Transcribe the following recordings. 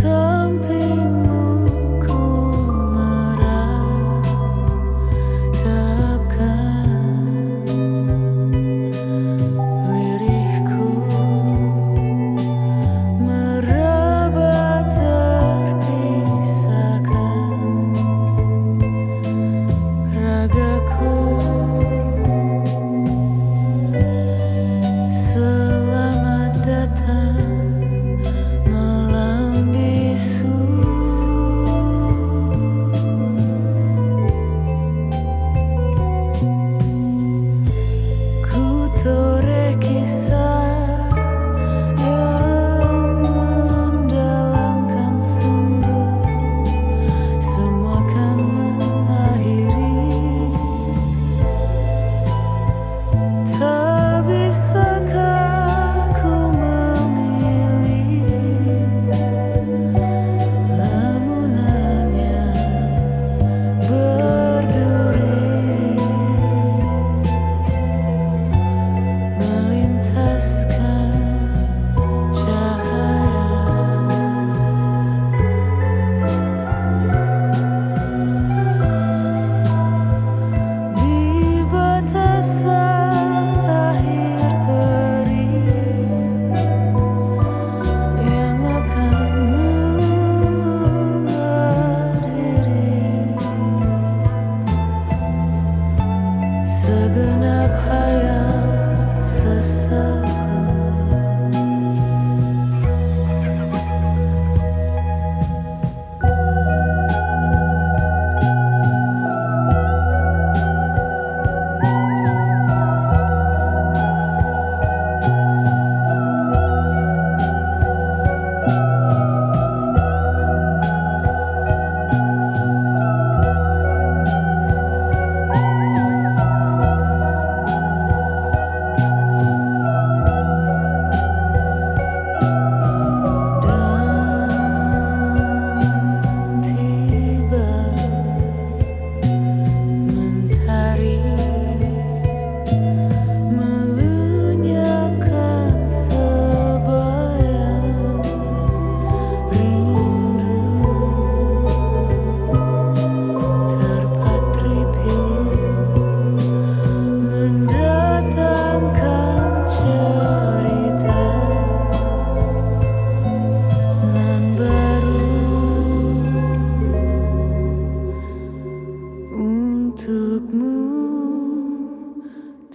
something more.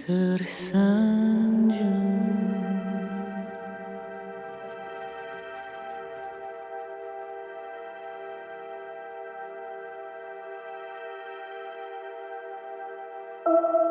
Tersanjung. you